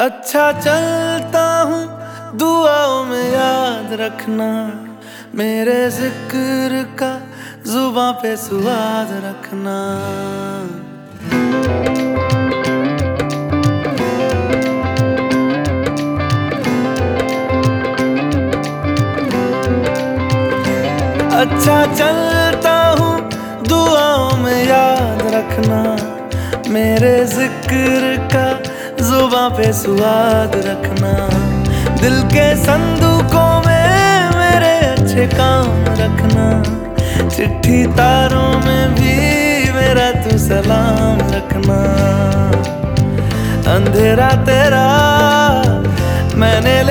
अच्छा चलता हूँ, दुआओं में याद रखना। मेरे ज़िक्र का जुबा पे सुवाद रखना। अच्छा चलता हूँ, दुआओं में याद रखना। मेरे ज़िक्र का जुबा पे स्वाद रखना। दिल के संदूकों में मेरे अच्छे काम रखना। चिट्ठी तारों में भी मेरा तू सलाम रखना। अंधेरा तेरा, मैंने ले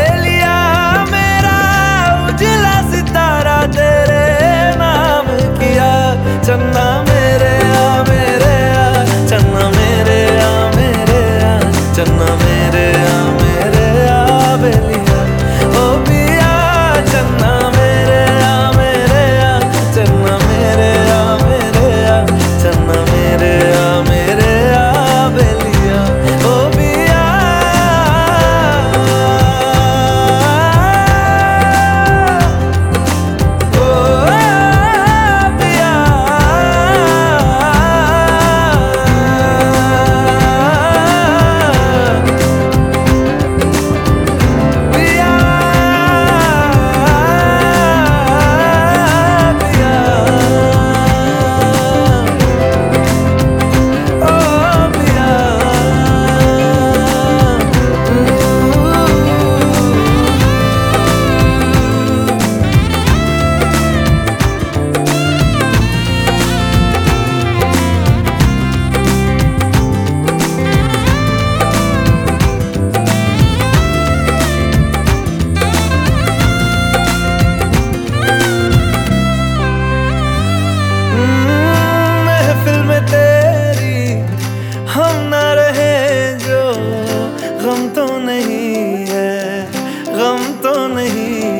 नहीं है गम तो नहीं